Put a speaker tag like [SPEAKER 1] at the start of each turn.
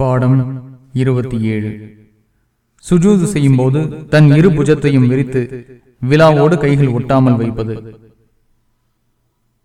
[SPEAKER 1] பாடம் இருபத்தி ஏழு. சுஜூது செய்யும் போது தன் இரு புஜத்தையும் விரித்து விழாவோடு கைகள் ஒட்டாமல் வைப்பது.